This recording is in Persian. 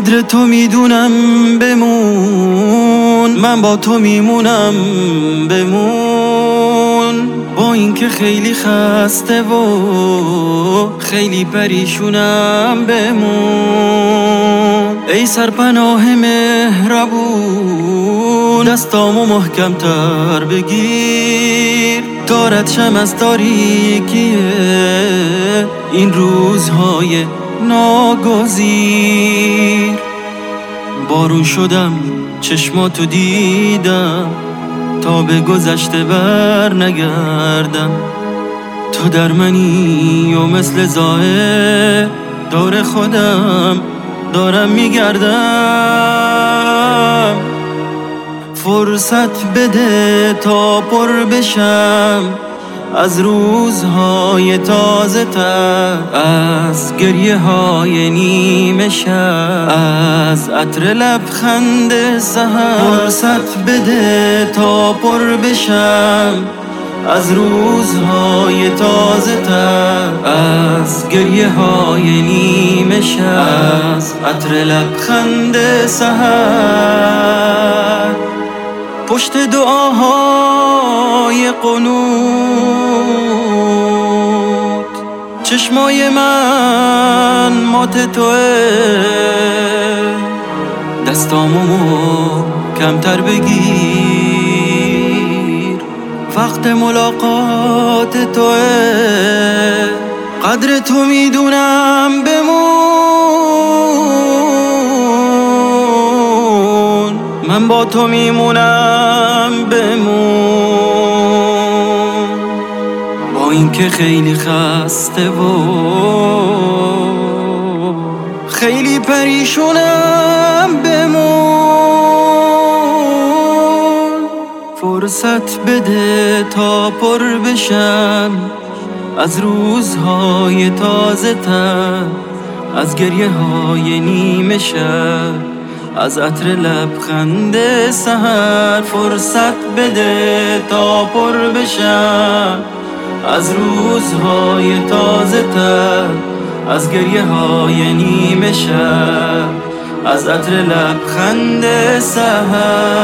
قدر تو می‌دونم بمون. من با تو میمونم بمون. با اینکه خیلی خسته و خیلی پریشونم بمون. ای سرپناه مهربون دستامو محکم تر بگیر. دارد شم از تاریکیه این روزهای ناگزیر. بارون شدم چشماتو دیدم. تا به گذشته بر نگردم. تو در منی و مثل زائه دور خودم دارم میگردم. فرصت بده تا پر بشم. از روزهای تازه تر از گریه های نیمه از عطر لبخند سهر فرصت بده تا پر بشم. از روزهای تازه تر از گریه های نیمه از عطر لبخند سهر پشت دعاهای قنوت چشمای من مات توه. دستامو کمتر بگیر. وقت ملاقات توه. قدر تو می‌دونم بمون. من با تو میمونم بمون. اینکه خیلی خسته و خیلی پریشونم بمون. فرصت بده تا پر بشم. از روزهای تازه تر از گریه های نیمه شب از عطر لبخند سهر فرصت بده تا پر بشم. از روزهای تازه تر از گریه های نیمه شب از عطر لبخند سهر